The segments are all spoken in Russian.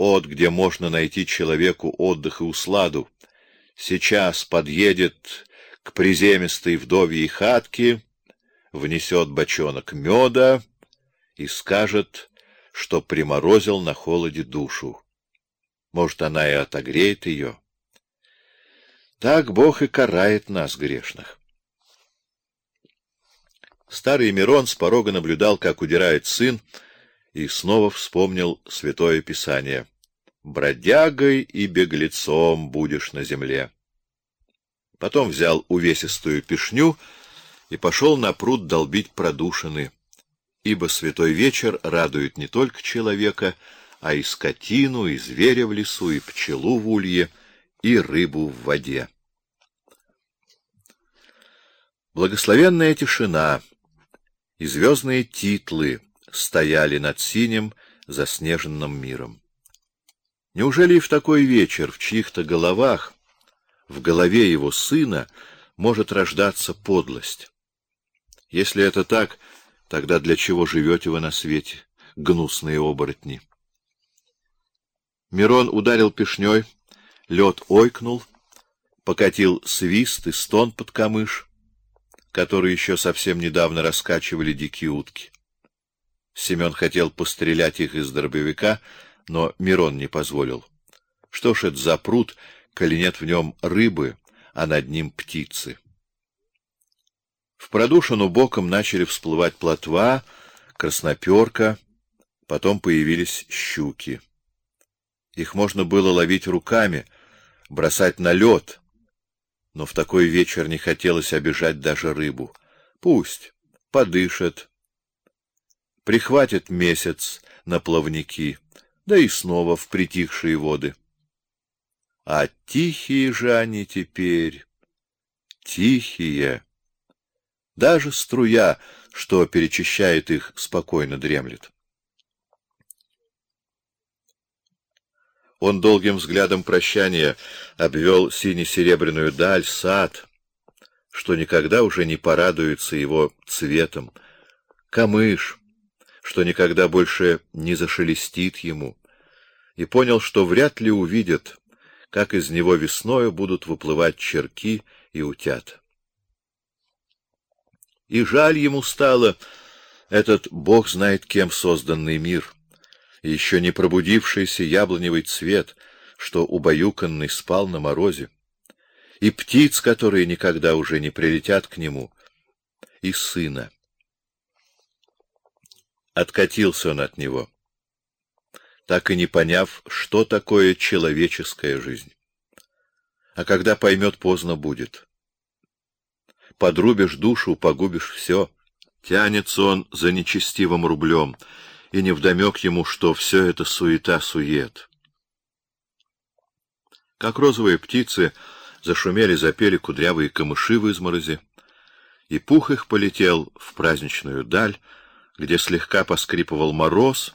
от, где можно найти человеку отдых и усладу, сейчас подъедет к приземистой вдовьей хатке, внесет бочонок меда и скажет, что приморозил на холоде душу. Может, она и отогреет ее. Так Бог и карает нас, грешных. Старый Мирон с порога наблюдал, как удирает сын, и снова вспомнил святое писание: "Бродягой и беглецом будешь на земле". Потом взял увесистую пешню и пошел на пруд долбить продушины, ибо святой вечер радует не только человека, а и скотину, и зверя в лесу, и пчелу в улье, и рыбу в воде. Благословенная тишина и звездные титлы стояли над синим заснеженным миром. Неужели и в такой вечер в чьих-то головах, в голове его сына, может рождаться подлость? Если это так, тогда для чего живете вы на свете, гнусные оборотни? Мирон ударил пешней, лед ойкнул, покатил свист и стон под камыш которые еще совсем недавно раскачивали дикие утки. Семен хотел пострелять их из дробовика, но Мирон не позволил. Что ж это за пруд, коли нет в нем рыбы, а над ним птицы? В продушину боком начали всплывать плотва, красноперка, потом появились щуки. Их можно было ловить руками, бросать на лед, но в такой вечер не хотелось обижать даже рыбу. Пусть подышит, прихватит месяц на плавники, да и снова в притихшие воды. А тихие же они теперь, тихие. Даже струя, что перечищает их, спокойно дремлет. Он долгим взглядом прощания обвел сине-серебряную даль, сад, что никогда уже не порадуется его цветом, камыш, что никогда больше не зашелестит ему, и понял, что вряд ли увидит, как из него весною будут выплывать черки и утят. И жаль ему стало этот бог знает кем созданный мир — еще не пробудившийся яблоневый цвет, что убаюканный спал на морозе, и птиц, которые никогда уже не прилетят к нему, и сына. Откатился он от него, так и не поняв, что такое человеческая жизнь. А когда поймет, поздно будет. Подрубишь душу, погубишь все. Тянется он за нечестивым рублем — и невдомек ему, что все это суета-сует. Как розовые птицы зашумели, запели кудрявые камыши в изморози, и пух их полетел в праздничную даль, где слегка поскрипывал мороз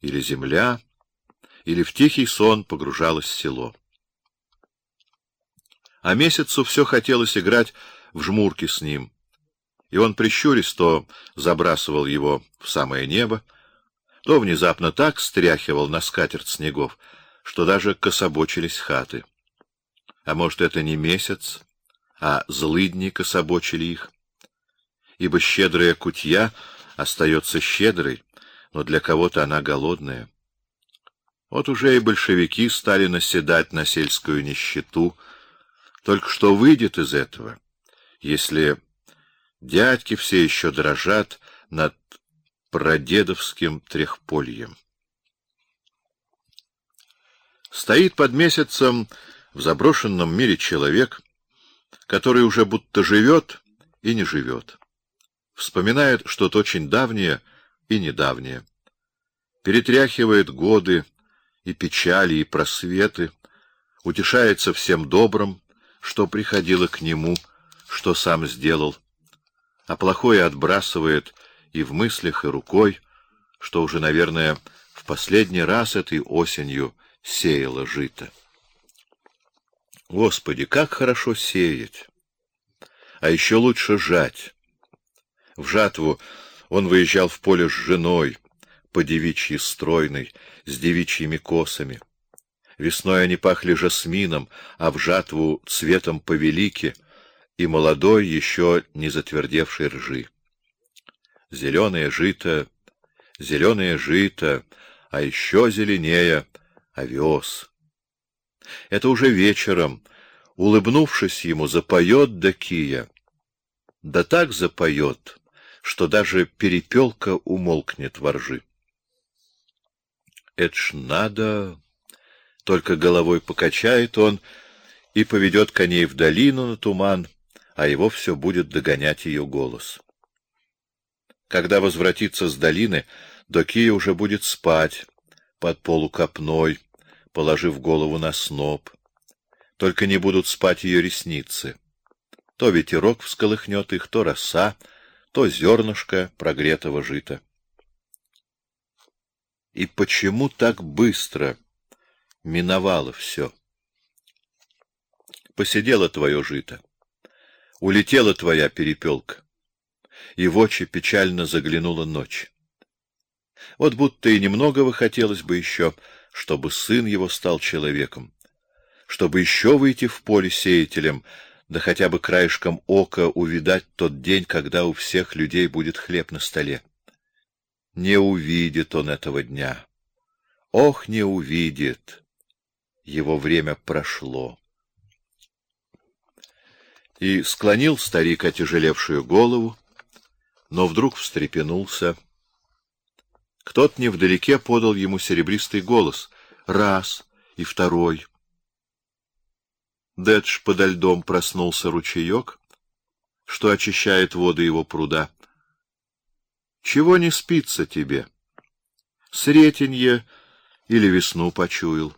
или земля, или в тихий сон погружалось село. А месяцу все хотелось играть в жмурки с ним, и он прищурясь то забрасывал его в самое небо, то внезапно так стряхивал на скатерть снегов, что даже кособочились хаты. А может, это не месяц, а злыдни кособочили их? Ибо щедрая кутья остается щедрой, но для кого-то она голодная. Вот уже и большевики стали наседать на сельскую нищету. Только что выйдет из этого, если дядьки все еще дрожат над прадедовским трехпольем. Стоит под месяцем в заброшенном мире человек, который уже будто живет и не живет. Вспоминает что-то очень давнее и недавнее. Перетряхивает годы и печали, и просветы, утешается всем добрым, что приходило к нему, что сам сделал, а плохое отбрасывает и в мыслях, и рукой, что уже, наверное, в последний раз этой осенью сеяло жито. Господи, как хорошо сеять! А еще лучше жать. В жатву он выезжал в поле с женой, по девичьи стройной, с девичьими косами. Весной они пахли жасмином, а в жатву цветом повелики и молодой, еще не затвердевшей ржи. Зеленое жито, зеленое жито, а еще зеленее овес. Это уже вечером, улыбнувшись ему, запоет Дакия. Да так запоет, что даже перепелка умолкнет во ржи. Это ж надо... Только головой покачает он и поведет коней в долину на туман, а его все будет догонять ее голос. Когда возвратится с долины, Докия уже будет спать под полукопной, положив голову на сноп. Только не будут спать ее ресницы. То ветерок всколыхнет их, то роса, то зернышко прогретого жита. И почему так быстро миновало все? Посидело твое жито, улетела твоя перепелка, и в очи печально заглянула ночь. Вот будто и немногого хотелось бы еще, чтобы сын его стал человеком, чтобы еще выйти в поле сеятелем, да хотя бы краешком ока увидать тот день, когда у всех людей будет хлеб на столе. Не увидит он этого дня. Ох, не увидит. Его время прошло. И склонил старик отяжелевшую голову, но вдруг встрепенулся. Кто-то невдалеке подал ему серебристый голос. Раз и второй. Дедж подо льдом проснулся ручеек, что очищает воды его пруда. Чего не спится тебе? Сретенье или весну почуял?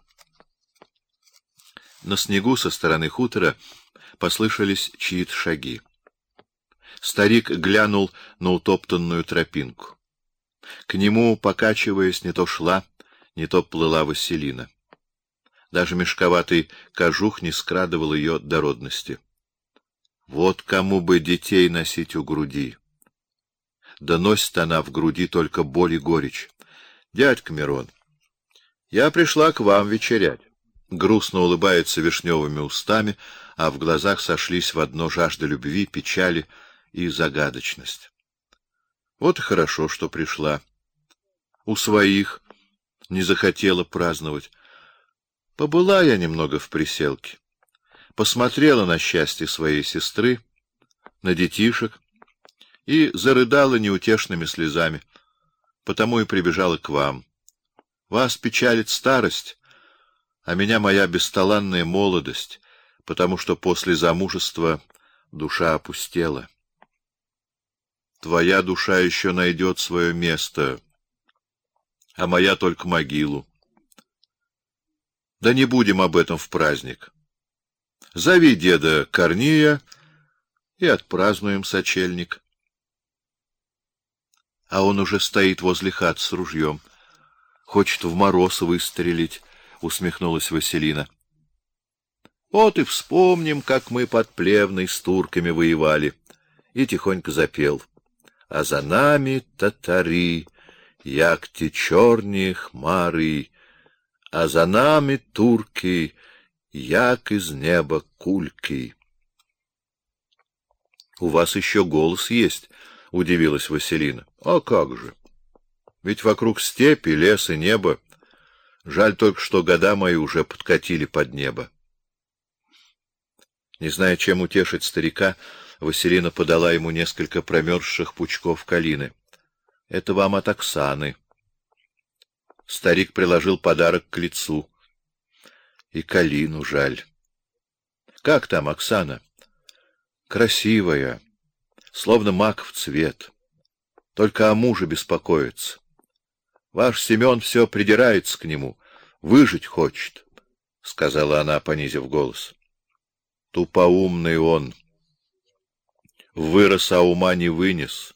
На снегу со стороны хутора послышались чьи-то шаги. Старик глянул на утоптанную тропинку. К нему, покачиваясь, не то шла, не то плыла Василина. Даже мешковатый кожух не скрадывал ее дородности. Вот кому бы детей носить у груди. Да носит она в груди только боль и горечь. Дядька Мирон, я пришла к вам вечерять. Грустно улыбается вишневыми устами, а в глазах сошлись в одно жажда любви, печали и загадочность. Вот и хорошо, что пришла. У своих не захотела праздновать. Побыла я немного в приселке, посмотрела на счастье своей сестры, на детишек и зарыдала неутешными слезами, потому и прибежала к вам. Вас печалит старость, а меня моя бесталанная молодость, потому что после замужества душа опустела. Твоя душа еще найдет свое место, а моя только могилу. Да не будем об этом в праздник. Зови деда Корнея и отпразднуем сочельник. А он уже стоит возле хат с ружьем. Хочет в мороз выстрелить, усмехнулась Василина. Вот и вспомним, как мы под Плевной с турками воевали. И тихонько запел. А за нами татари, як ті чорні хмари, а за нами турки, як из неба кульки. У вас еще голос есть, удивилась Василина. А как же? Ведь вокруг степи, лес и небо. Жаль только, что года мои уже подкатили под небо. Не зная, чем утешить старика, Василина подала ему несколько промерзших пучков калины. Это вам от Оксаны. Старик приложил подарок к лицу. И Калину жаль. Как там Оксана? Красивая, словно мак в цвет. Только о муже беспокоится. Ваш Семен все придирается к нему, выжить хочет, сказала она, понизив голос. Тупоумный он. Вырос, а ума не вынес.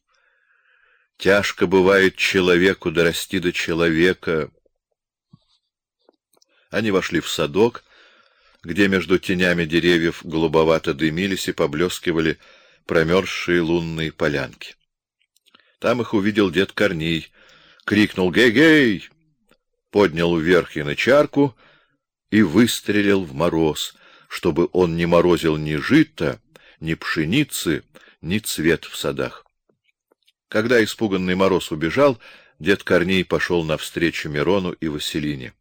Тяжко бывает человеку дорасти до человека. Они вошли в садок, где между тенями деревьев голубовато дымились и поблескивали промерзшие лунные полянки. Там их увидел дед Корней, крикнул: "Гей-гей!" Поднял вверх и на чарку и выстрелил в мороз, чтобы он не морозил ни жито, ни пшеницы, ни цвет в садах. Когда испуганный Мороз убежал, дед Корней пошел навстречу Мирону и Василине.